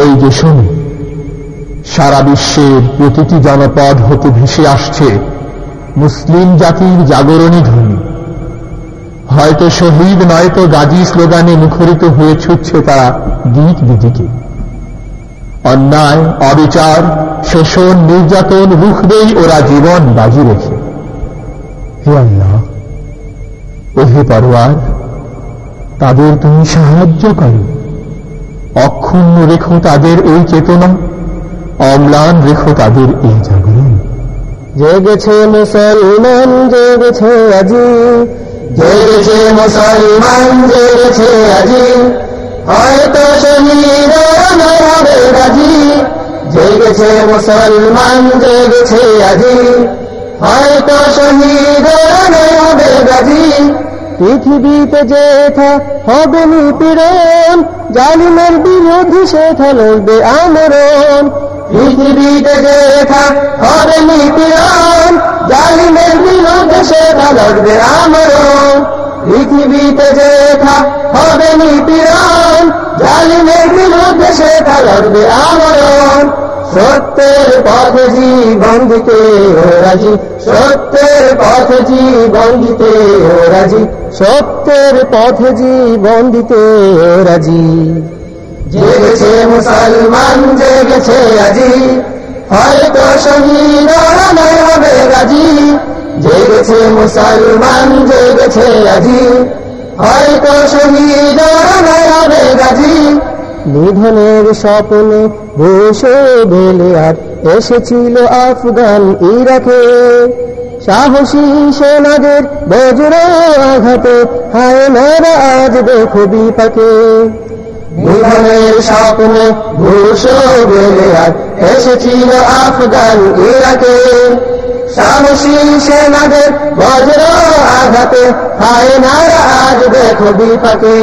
ওই যে শোনো, সারা বিশ্বের প্রতিটি জনপদ হতে ভেসে আসছে মুসলিম জাতির জাগরণী ধ্বনি। হয়তো শহীদ নয়তো গাজী স্লোগানে মুখরিত হয়ে ছুটছে তারা দিক দিদিকে অন্যায়, অবিচার, শোষণ, নির্যাতন রুখবেই ওরা জীবন বাজি রেখে। হে আল্লাহ ও হে পরোয়ার, তাদের তুমি সাহায্য করো। অক্ষুণ্ণ রেখো তাদের ওই চেতনা অম্লান রেখো তাদের এই জাগরণ। জেগেছে মুসলমান জেগেছে আজি। জেগেছে মুসলমান জেগেছে আজি। হয়তো শহীদ হবে গাজী জেগেছে মুসলমান জেগেছে আজি। হয়তো শহীদ হবে গাজী পৃথিবীতে যেথা হবে নিপীড়ন জালিমের বিরোধী সেথা লড়বে আমরণ। পৃথিবীতে যেথা হবে নিপীড়ন জালিমের বিরুদ্ধে সেথা লড়বে আমরণ। পৃথিবীতে যেথা হবে নিপীড়ন জালিমের বিরুদ্ধে সেথা লড়বে আমরণ। সত্যের পথে জীবন দিতে ও রাজি। সত্যের পথে জীবন দিতে ও রাজি। সত্যের পথে জীবন দিতে ও রাজি। জেগেছে মুসলমান, জেগেছে আজি হয়তো শহীদ হবে গাজী জেগেছে মুসলমান, জেগেছে আজি হয়তো শহীদ হবে গাজী নিধনের স্বপ্নে বসে বেলে আর এসেছিল আফগান ইরাকে। সাহসী সেনাদের বজ্র আঘাতে হায় মেরা আজ দেখো বিপাকে। নিধনের স্বপ্নে বসে বেলে আর এসেছিল আফগান ইরাকে। সাহসী সেনাদের বজ্র আঘাতে হায় নারা আজ দেখো বিপাকে।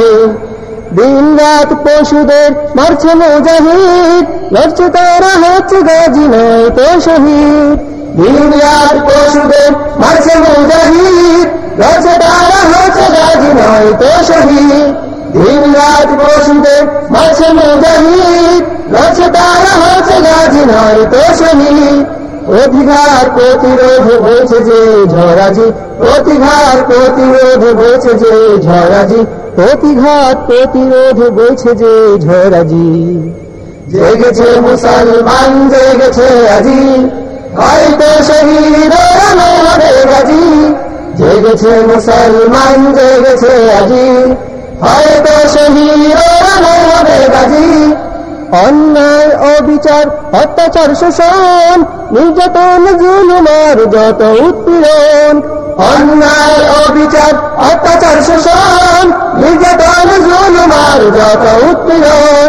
দিন রাত পশুদের মারছে মুজাহিদ, লড়ছে তারা হচ্ছে গাজী নয় তো শহীদ। দিন রাত পশুদের মারছে মুজাহিদ, লড়ছে তারা হচ্ছে গাজী নয় তো শহীদ। দিন রাত পশুদের মারছে মুজাহিদ, লড়ছে তারা হচ্ছে গাজী নয় তো শহীদ। অধিকার প্রতিরোধ বলছে যে ঝরাজি প্রতিঘাত প্রতিরোধ বলছে যে ঝরাজি প্রতিঘাত প্রতিরোধ বলছে যে ঝরাজি জেগেছে মুসলমান জেগেছে আজি। হয়তো শহীদ গাজী। জেগেছে মুসলমান জেগেছে আজি। হয়তো শহীদ গাজী। অন্যায় অবিচার অত্যাচার শোষণ নির্যাতন জুলুমার যত উৎপীড়ন অন্যায়, অবিচার, অত্যাচার, শোষণ, নির্যাতন, জুলুমার যত উৎপীড়ন,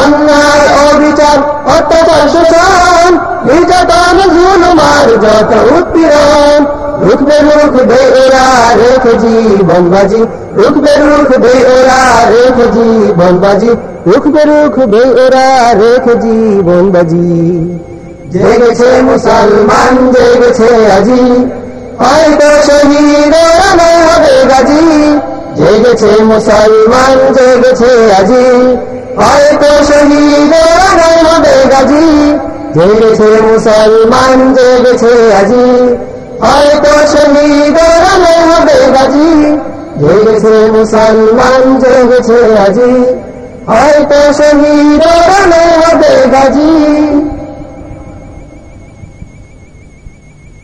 অন্যায়, অবিচার, অত্যাচার, শোষণ, নির্যাতন, জুলুমার যত উৎপীড়ন, রুখবে রুখবে ওরা, রেখে জীবন বাজি, রুখবে রুখবে ওরা, রেখে জীবন বাজি, রুখবে রুখবে ওরা, রেখে জীবন বাজি। জেগেছে মুসলমান, জেগেছে আজি হয়তো শহীদ ওরা নয় হবে গাজী। জেগেছে মুসলমান, জেগেছে আজি। হয়তো শহীদ ওরা নয় হবে গাজী। জেগেছে মুসলমান, জেগেছে আজি। হয়তো শহীদ ওরা নয় হবে গাজী। জেগেছে মুসলমান, জেগেছে আজি। হয়তো শহীদ ওরা নয় হবে গাজী।